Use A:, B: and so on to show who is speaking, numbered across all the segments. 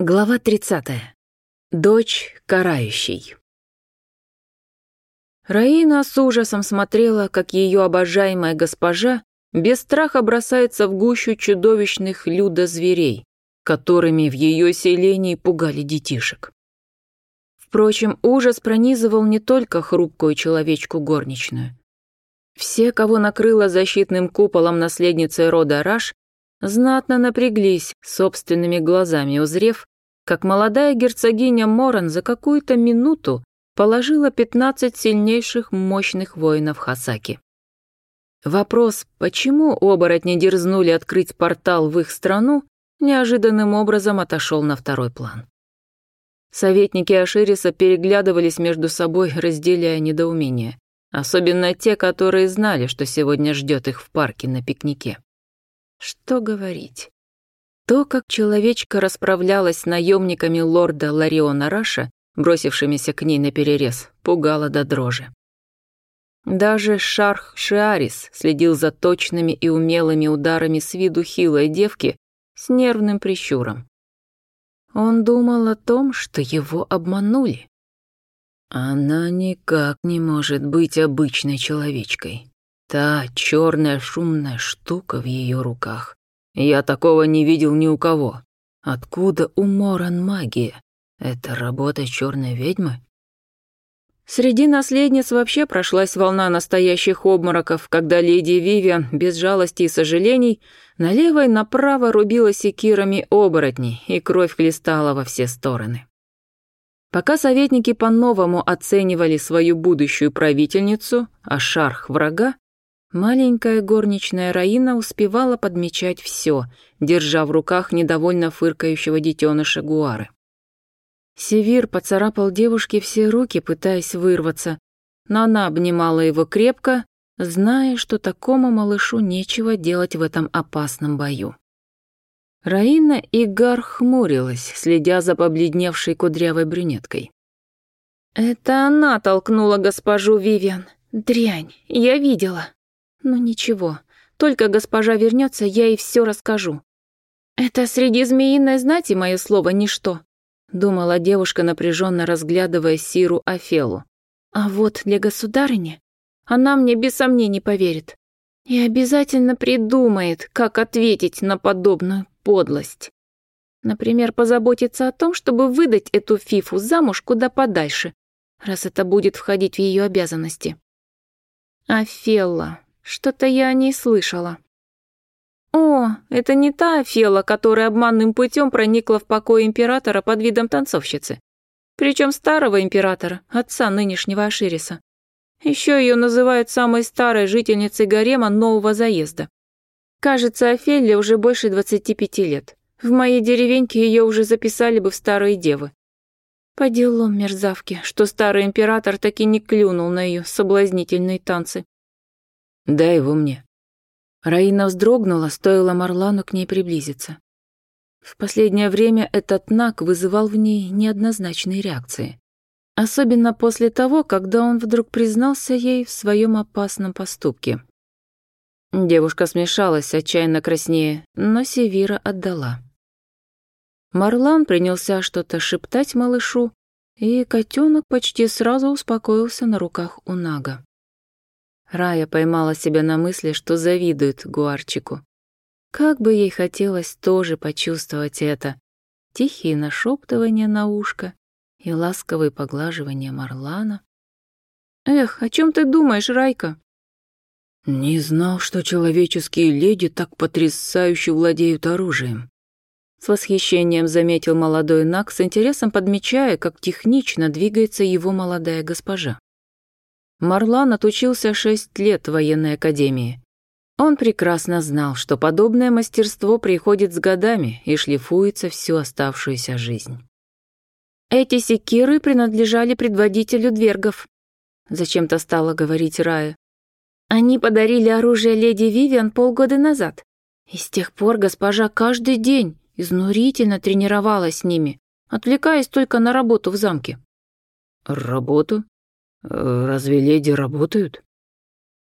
A: Глава 30. Дочь карающей. Раина с ужасом смотрела, как ее обожаемая госпожа без страха бросается в гущу чудовищных людозверей, которыми в ее селении пугали детишек. Впрочем, ужас пронизывал не только хрупкую человечку горничную. Все, кого накрыла защитным куполом наследница рода Раш, Знатно напряглись, собственными глазами узрев, как молодая герцогиня Моран за какую-то минуту положила 15 сильнейших мощных воинов Хасаки. Вопрос, почему оборотни дерзнули открыть портал в их страну, неожиданным образом отошел на второй план. Советники Ашириса переглядывались между собой, разделяя недоумение, особенно те, которые знали, что сегодня ждет их в парке на пикнике. Что говорить? То, как человечка расправлялась с наемниками лорда Лариона Раша, бросившимися к ней на перерез, пугало до дрожи. Даже Шарх Шиарис следил за точными и умелыми ударами с виду хилой девки с нервным прищуром. Он думал о том, что его обманули. Она никак не может быть обычной человечкой. Та черная шумная штука в ее руках. Я такого не видел ни у кого. Откуда у Моран магия? Это работа черной ведьмы? Среди наследниц вообще прошлась волна настоящих обмороков, когда леди Вивиан без жалости и сожалений налево и направо рубила секирами оборотней, и кровь хлестала во все стороны. Пока советники по-новому оценивали свою будущую правительницу, а шарх врага, Маленькая горничная Раина успевала подмечать все, держа в руках недовольно фыркающего детеныша Гуары. Севир поцарапал девушке все руки, пытаясь вырваться, но она обнимала его крепко, зная, что такому малышу нечего делать в этом опасном бою. Раина Игар хмурилась, следя за побледневшей кудрявой брюнеткой. «Это она толкнула госпожу Вивиан. Дрянь, я видела», но ничего, только госпожа вернется, я ей все расскажу. Это среди змеиной знати мое слово ничто, думала девушка, напряженно разглядывая Сиру Афелу. А вот для государыни она мне без сомнений поверит и обязательно придумает, как ответить на подобную подлость. Например, позаботиться о том, чтобы выдать эту фифу замуж куда подальше, раз это будет входить в ее обязанности. Афелла, что-то я о ней слышала. О, это не та Фела, которая обманным путем проникла в покой императора под видом танцовщицы. Причем старого императора, отца нынешнего Ашириса. Еще ее называют самой старой жительницей гарема нового заезда. Кажется, Офелле уже больше 25 лет. В моей деревеньке ее уже записали бы в старые девы. По делу мерзавки, что старый император таки не клюнул на ее соблазнительные танцы. «Дай его мне». Раина вздрогнула, стоило Марлану к ней приблизиться. В последнее время этот наг вызывал в ней неоднозначные реакции. Особенно после того, когда он вдруг признался ей в своем опасном поступке. Девушка смешалась, отчаянно краснее, но Севира отдала. Марлан принялся что-то шептать малышу, и котенок почти сразу успокоился на руках у Нага. Рая поймала себя на мысли, что завидует Гуарчику. Как бы ей хотелось тоже почувствовать это. Тихие нашептывания на ушко и ласковые поглаживания Марлана. «Эх, о чем ты думаешь, Райка?» «Не знал, что человеческие леди так потрясающе владеют оружием», с восхищением заметил молодой Нак, с интересом подмечая, как технично двигается его молодая госпожа. Марлан отучился шесть лет в военной академии. Он прекрасно знал, что подобное мастерство приходит с годами и шлифуется всю оставшуюся жизнь. «Эти секиры принадлежали предводителю двергов», — зачем-то стала говорить Рая. «Они подарили оружие леди Вивиан полгода назад, и с тех пор госпожа каждый день изнурительно тренировалась с ними, отвлекаясь только на работу в замке». «Работу?» Э, разве леди работают?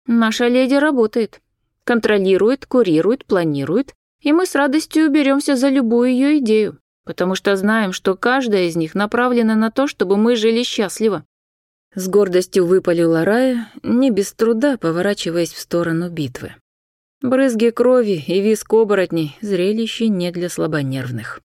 A: Наша леди работает. Контролирует, курирует, планирует, и мы с радостью беремся за любую ее идею, потому что знаем, что каждая из них направлена на то, чтобы мы жили счастливо. С гордостью выпалила Рая, не без труда поворачиваясь в сторону битвы. Брызги крови и виск оборотней — зрелище не для слабонервных.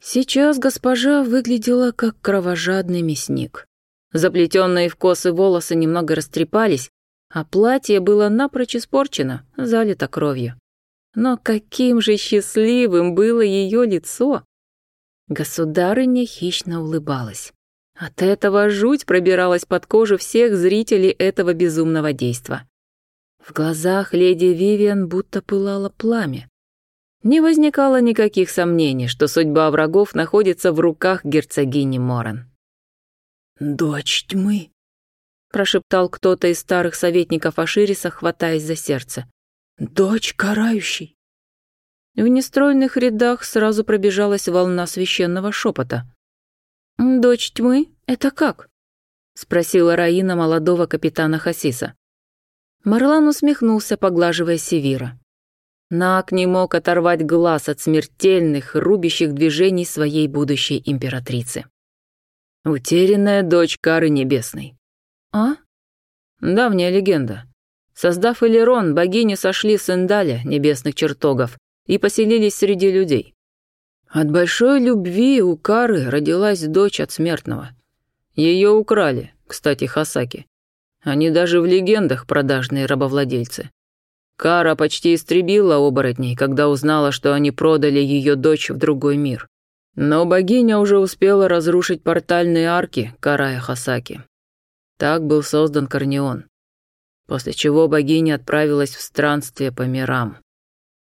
A: Сейчас госпожа выглядела как кровожадный мясник. Заплетенные в косы волосы немного растрепались, а платье было напрочь испорчено, залито кровью. Но каким же счастливым было ее лицо! Государыня хищно улыбалась. От этого жуть пробиралась под кожу всех зрителей этого безумного действа. В глазах леди Вивиан будто пылало пламя. Не возникало никаких сомнений, что судьба врагов находится в руках герцогини Моран.
B: «Дочь тьмы», —
A: прошептал кто-то из старых советников Ашириса, хватаясь за сердце.
B: «Дочь карающей».
A: В нестройных рядах сразу пробежалась волна священного шепота. «Дочь тьмы? Это как?» — спросила Раина молодого капитана Хасиса. Марлан усмехнулся, поглаживая Севира. Нак не мог оторвать глаз от смертельных, рубящих движений своей будущей императрицы. Утерянная дочь Кары Небесной. А? Давняя легенда. Создав Элерон, богини сошли с Эндаля, небесных чертогов, и поселились среди людей. От большой любви у Кары родилась дочь от смертного. Ее украли, кстати, Хасаки. Они даже в легендах продажные рабовладельцы. Кара почти истребила оборотней, когда узнала, что они продали ее дочь в другой мир. Но богиня уже успела разрушить портальные арки, карая Хасаки. Так был создан Корнеон. После чего богиня отправилась в странствие по мирам.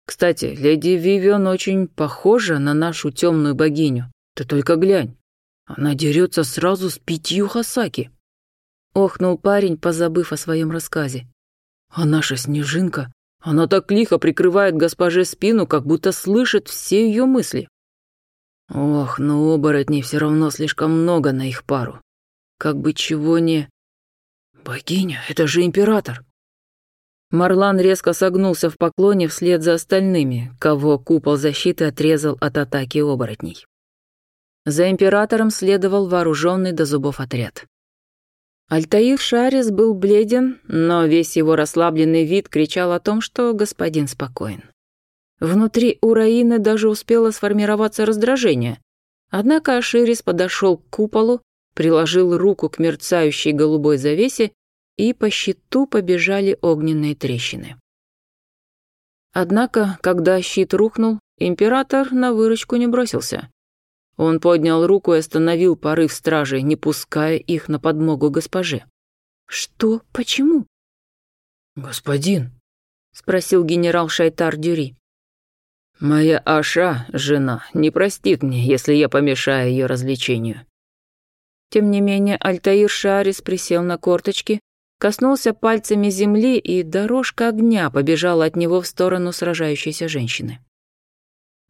A: Кстати, леди Вивион очень похожа на нашу темную богиню. Ты только глянь. Она дерется сразу с пятью Хасаки. Охнул парень, позабыв о своем рассказе. А наша снежинка, она так лихо прикрывает госпоже спину, как будто слышит все ее мысли. Ох, но оборотней все равно слишком много на их пару. Как бы чего не... Богиня, это же император. Марлан резко согнулся в поклоне вслед за остальными, кого купол защиты отрезал от атаки оборотней. За императором следовал вооруженный до зубов отряд. Альтаир Шарис был бледен, но весь его расслабленный вид кричал о том, что господин спокоен. Внутри у Раины даже успело сформироваться раздражение. Однако Аширис подошел к куполу, приложил руку к мерцающей голубой завесе, и по щиту побежали огненные трещины. Однако, когда щит рухнул, император на выручку не бросился. Он поднял руку и остановил порыв стражи, не пуская их на подмогу госпоже. «Что? Почему?»
B: «Господин?»
A: — спросил генерал Шайтар Дюри.
B: Моя Аша, жена, не простит мне, если я помешаю ее развлечению.
A: Тем не менее, Альтаир Шарис присел на корточки, коснулся пальцами земли, и дорожка огня побежала от него в сторону сражающейся женщины.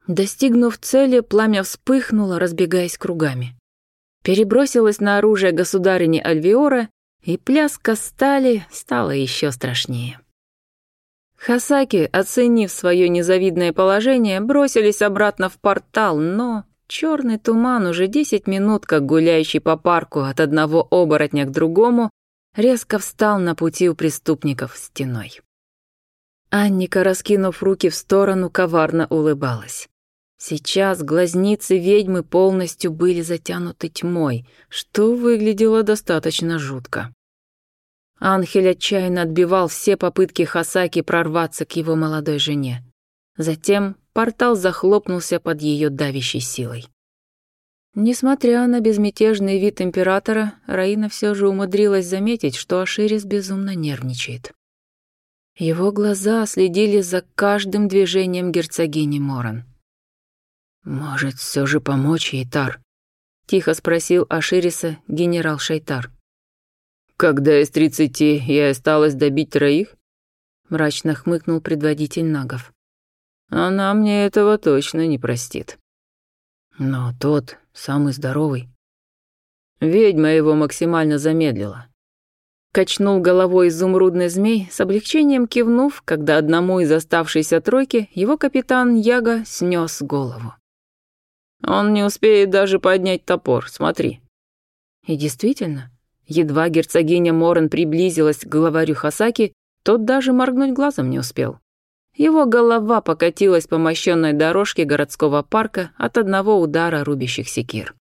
A: Достигнув цели, пламя вспыхнуло, разбегаясь кругами. Перебросилось на оружие государыни Альвиора, и пляска стали стала еще страшнее. Хасаки, оценив свое незавидное положение, бросились обратно в портал, но черный туман уже 10 минут, как гуляющий по парку от одного оборотня к другому, резко встал на пути у преступников стеной. Анника, раскинув руки в сторону, коварно улыбалась. Сейчас глазницы ведьмы полностью были затянуты тьмой, что выглядело достаточно жутко. Анхель отчаянно отбивал все попытки Хасаки прорваться к его молодой жене. Затем портал захлопнулся под ее давящей силой. Несмотря на безмятежный вид императора, Раина все же умудрилась заметить, что Аширис безумно нервничает. Его глаза следили за каждым движением герцогини Моран.
B: «Может, все же помочь, ей Тар?
A: — тихо спросил Ашириса генерал Шайтар.
B: «Когда из тридцати я осталась добить троих?»
A: — мрачно хмыкнул предводитель нагов.
B: «Она мне этого точно не простит».
A: «Но тот, самый здоровый».
B: Ведьма его максимально замедлила.
A: Качнул головой изумрудный змей, с облегчением кивнув, когда одному из оставшейся тройки его капитан Яга снес голову.
B: «Он не успеет даже поднять топор, смотри».
A: И действительно, Едва герцогиня Морен приблизилась к главарю Хасаки, тот даже моргнуть глазом не успел. Его голова покатилась по мощенной дорожке городского парка от одного удара рубящих секир.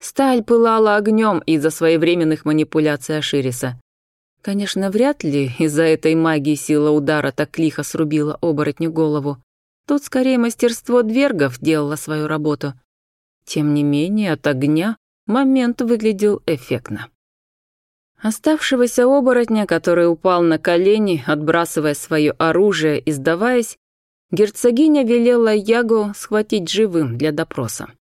A: Сталь пылала огнем из-за своевременных манипуляций Ашириса. Конечно, вряд ли из-за этой магии сила удара так лихо срубила оборотню голову. Тут скорее мастерство двергов делало свою работу. Тем не менее, от огня момент выглядел эффектно. Оставшегося оборотня, который упал на колени, отбрасывая свое оружие и сдаваясь, герцогиня велела Ягу схватить живым для допроса.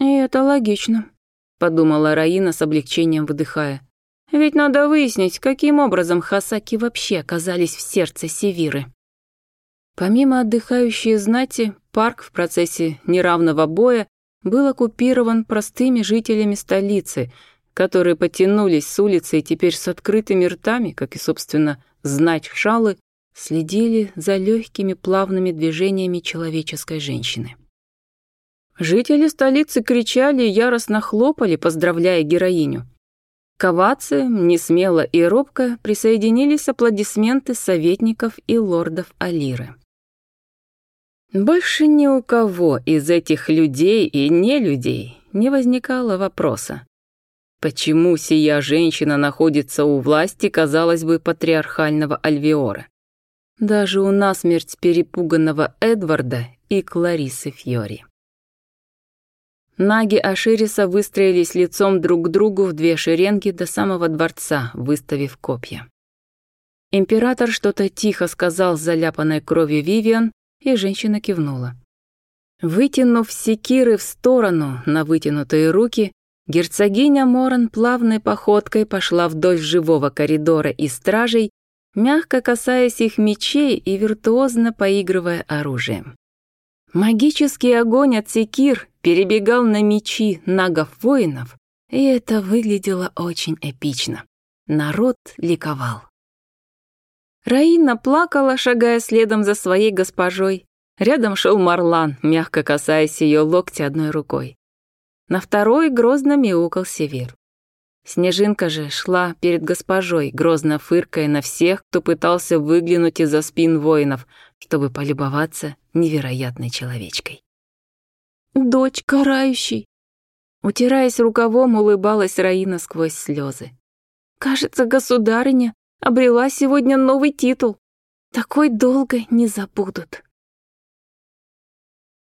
A: «И это логично», — подумала Раина с облегчением выдыхая. «Ведь надо выяснить, каким образом хасаки вообще оказались в сердце Севиры». Помимо отдыхающей знати, парк в процессе неравного боя был оккупирован простыми жителями столицы — которые потянулись с улицы и теперь с открытыми ртами, как и, собственно, знать шалы, следили за легкими плавными движениями человеческой женщины. Жители столицы кричали и яростно хлопали, поздравляя героиню. К овациям, несмело и робко присоединились аплодисменты советников и лордов Алиры. Больше ни у кого из этих людей и не людей не возникало вопроса, Почему сия женщина находится у власти, казалось бы, патриархального Альвеора? Даже у насмерть перепуганного Эдварда и Кларисы Фьори. Наги Ашириса выстроились лицом друг к другу в две шеренги до самого дворца, выставив копья. Император что-то тихо сказал заляпанной кровью Вивиан, и женщина кивнула. Вытянув секиры в сторону на вытянутые руки, Герцогиня Моран плавной походкой пошла вдоль живого коридора и стражей, мягко касаясь их мечей и виртуозно поигрывая оружием. Магический огонь от секир перебегал на мечи нагов воинов, и это выглядело очень эпично. Народ ликовал. Раина плакала, шагая следом за своей госпожой. Рядом шел Марлан, мягко касаясь ее локти одной рукой. На второй грозно мяукал Север. Снежинка же шла перед госпожой, грозно фыркая на всех, кто пытался выглянуть из-за спин воинов, чтобы полюбоваться невероятной человечкой. «Дочь карающий!» Утираясь рукавом, улыбалась Раина сквозь слезы. «Кажется, государыня обрела сегодня новый титул. Такой долго не забудут».